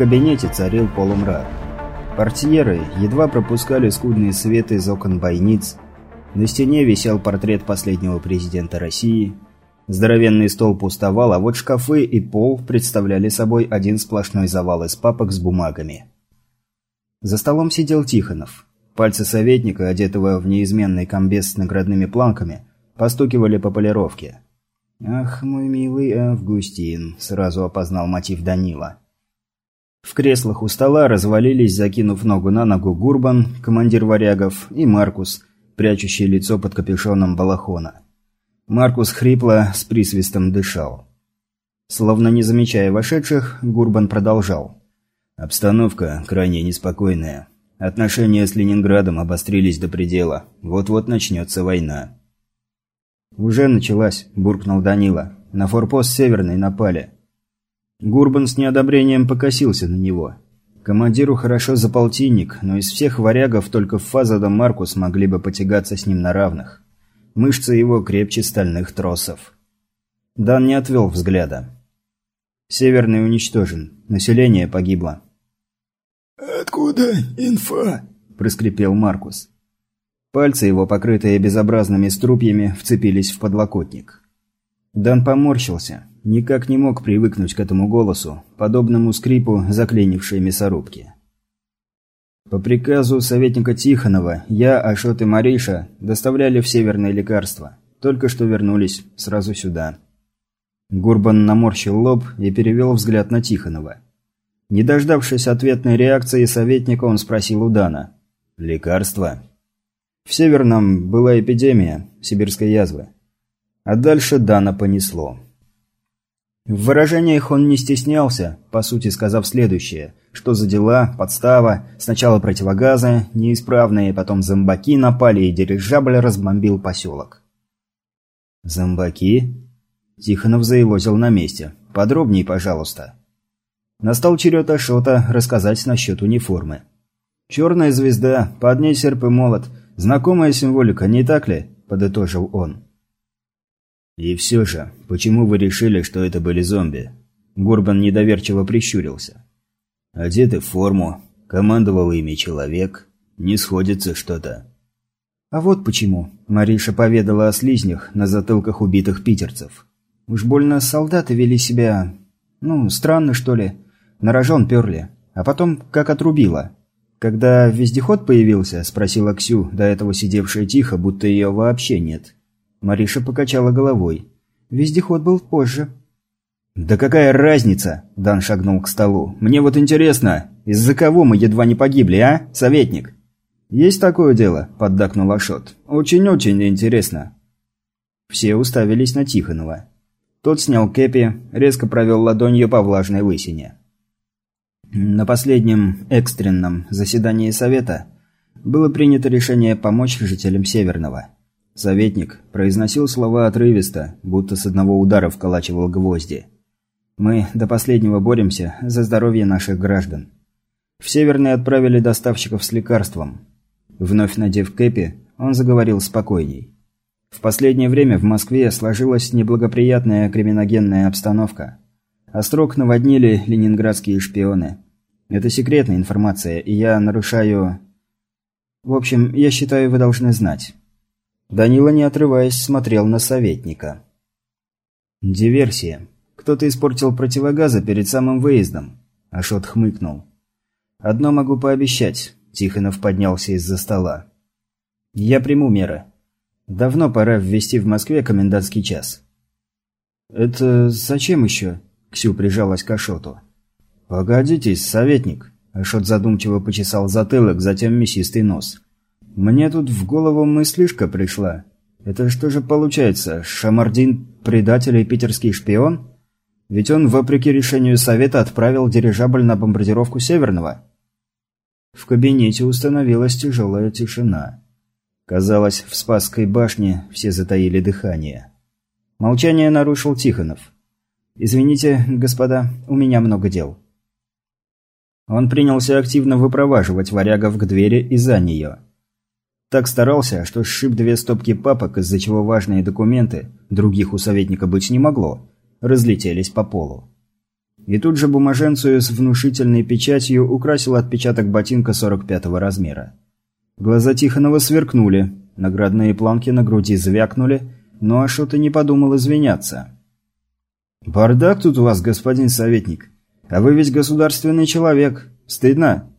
кабинете царил полумрак. Портьеры едва пропускали скудный свет из окон бойниц. На стене висел портрет последнего президента России. Здоровенный стол пустовал, а вот шкафы и пол представляли собой один сплошной завал из папок с бумагами. За столом сидел Тихонов. Пальцы советника, одетого в неизменный комбез с наградными планками, постукивали по полировке. «Ах, мой милый Августин», — сразу опознал мотив Данила. В креслах у стола развалились, закинув ногу на ногу, Гурбан, командир варягов, и Маркус, прячущий лицо под капюшоном балахона. Маркус хрипло, с присвистом дышал. Словно не замечая вошедших, Гурбан продолжал. «Обстановка крайне неспокойная. Отношения с Ленинградом обострились до предела. Вот-вот начнется война». «Уже началась», – буркнул Данила. «На форпост Северный напали. Гурбан с неодобрением покосился на него. Командиру хорошо за полтинник, но из всех варягов только Фаза да Маркус могли бы потягаться с ним на равных. Мышцы его крепче стальных тросов. Дан не отвел взгляда. Северный уничтожен. Население погибло. «Откуда инфа?» – проскрипел Маркус. Пальцы его, покрытые безобразными струпьями, вцепились в подлокотник. Дан поморщился никак не мог привыкнуть к этому голосу, подобному скрипу заклинившей мясорубки. По приказу советника Тихонова, я, Ашот и Мариша доставляли в Северное лекарство. Только что вернулись сразу сюда. Гурбан наморщил лоб и перевел взгляд на Тихонова. Не дождавшись ответной реакции советника, он спросил у Дана. «Лекарство?» В Северном была эпидемия сибирской язвы. А дальше Дана понесло. В выражениях он не стеснялся, по сути сказав следующее. Что за дела, подстава, сначала противогазы, неисправные, потом зомбаки напали, и дирижабль разбомбил поселок. «Зомбаки?» Тихонов заилозил на месте. «Подробней, пожалуйста». Настал черед Ашота рассказать насчет униформы. «Черная звезда, под ней серп и молот. Знакомая символика, не так ли?» – подытожил он. «И все же, почему вы решили, что это были зомби?» Гурбан недоверчиво прищурился. «Одеты в форму, командовал ими человек. Не сходится что-то». «А вот почему», – Мариша поведала о слизнях на затылках убитых питерцев. «Уж больно солдаты вели себя... ну, странно, что ли. На рожон перли. А потом как отрубило. Когда вездеход появился, спросила Ксю, до этого сидевшая тихо, будто ее вообще нет. Мариша покачала головой. Вездеход был позже. «Да какая разница?» – Дан шагнул к столу. «Мне вот интересно, из-за кого мы едва не погибли, а, советник?» «Есть такое дело», – поддакнул Ашот. «Очень-очень интересно». Все уставились на Тихонова. Тот снял кепи, резко провел ладонью по влажной лысине. На последнем экстренном заседании Совета было принято решение помочь жителям Северного – Советник произносил слова отрывисто, будто с одного удара вколачивал гвозди. «Мы до последнего боремся за здоровье наших граждан. В Северный отправили доставщиков с лекарством». Вновь надев кэпи, он заговорил спокойней. В последнее время в Москве сложилась неблагоприятная криминогенная обстановка. Острог наводнили ленинградские шпионы. Это секретная информация, и я нарушаю... В общем, я считаю, вы должны знать. Данила, не отрываясь, смотрел на советника. «Диверсия. Кто-то испортил противогазы перед самым выездом». Ашот хмыкнул. «Одно могу пообещать». Тихонов поднялся из-за стола. «Я приму меры. Давно пора ввести в Москве комендантский час». «Это зачем еще?» Ксю прижалась к Ашоту. «Погодите, советник». Ашот задумчиво почесал затылок, затем мясистый нос. Мне тут в голову мыслишка пришла. Это что же получается, Шамардин – предатель и питерский шпион? Ведь он, вопреки решению Совета, отправил дирижабль на бомбардировку Северного. В кабинете установилась тяжелая тишина. Казалось, в Спасской башне все затаили дыхание. Молчание нарушил Тихонов. «Извините, господа, у меня много дел». Он принялся активно выпроваживать варягов к двери и за нее. Так старался, что сшиб две стопки папок, из-за чего важные документы, других у советника быть не могло, разлетелись по полу. И тут же бумаженцию с внушительной печатью украсил отпечаток ботинка 45-го размера. Глаза Тихонова сверкнули, наградные планки на груди звякнули, но Ашот и не подумал извиняться. «Бардак тут у вас, господин советник. А вы ведь государственный человек. Стыдно?»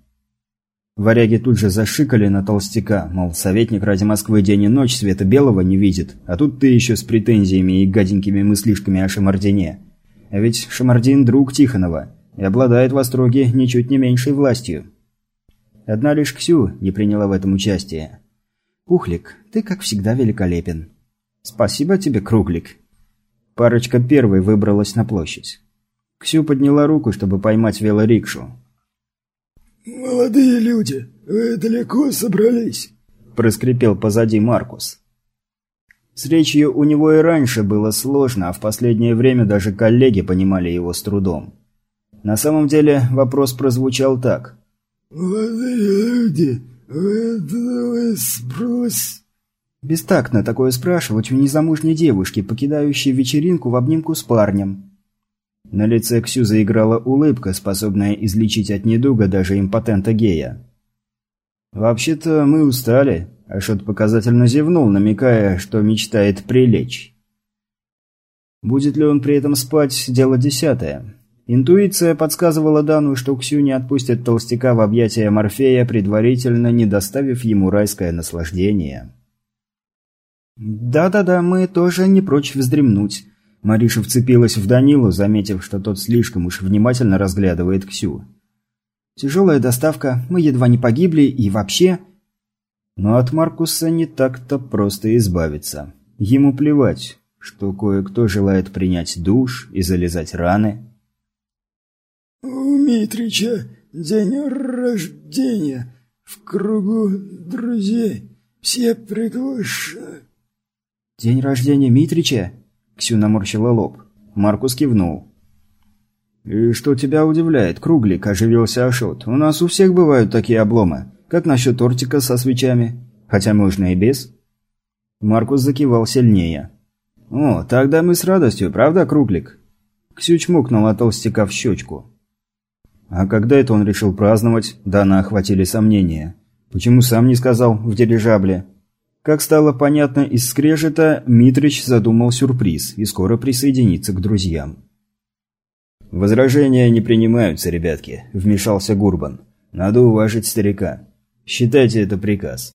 Варяги тут же зашикали на толстяка, мол, советник ради Москвы день и ночь света белого не видит, а тут ты еще с претензиями и гаденькими мыслишками о Шамардине. А ведь Шамардин – друг Тихонова и обладает в Остроге ничуть не меньшей властью. Одна лишь Ксю не приняла в этом участие. «Пухлик, ты, как всегда, великолепен». «Спасибо тебе, Круглик». Парочка первой выбралась на площадь. Ксю подняла руку, чтобы поймать велорикшу. «Молодые люди, вы далеко собрались?» – проскрипел позади Маркус. С речью у него и раньше было сложно, а в последнее время даже коллеги понимали его с трудом. На самом деле вопрос прозвучал так. «Молодые люди, вы, вы спрос...» Бестактно такое спрашивать у незамужней девушки, покидающей вечеринку в обнимку с парнем. На лице Ксю заиграла улыбка, способная излечить от недуга даже импотента гея. «Вообще-то мы устали», – Ашот показательно зевнул, намекая, что мечтает прилечь. Будет ли он при этом спать – дело десятое. Интуиция подсказывала Дану, что Ксю не отпустит толстяка в объятия Морфея, предварительно не доставив ему райское наслаждение. «Да-да-да, мы тоже не прочь вздремнуть», Мариша вцепилась в Данилу, заметив, что тот слишком уж внимательно разглядывает Ксю. «Тяжелая доставка, мы едва не погибли и вообще...» Но от Маркуса не так-то просто избавиться. Ему плевать, что кое-кто желает принять душ и залезать раны. «У Митрича день рождения, в кругу друзей, все приглашены». «День рождения Митрича?» Ксю наморщила лоб. Маркус кивнул. «И что тебя удивляет, Круглик?» – оживился Ашот. «У нас у всех бывают такие обломы. Как насчет тортика со свечами? Хотя можно и без». Маркус закивал сильнее. «О, тогда мы с радостью, правда, Круглик?» Ксю чмокнула толстяка в щечку. А когда это он решил праздновать, Дана охватили сомнения. Почему сам не сказал в дирижабле? Как стало понятно из скрежета, Митрич задумал сюрприз и скоро присоединится к друзьям. «Возражения не принимаются, ребятки», – вмешался Гурбан. «Надо уважить старика. Считайте это приказ».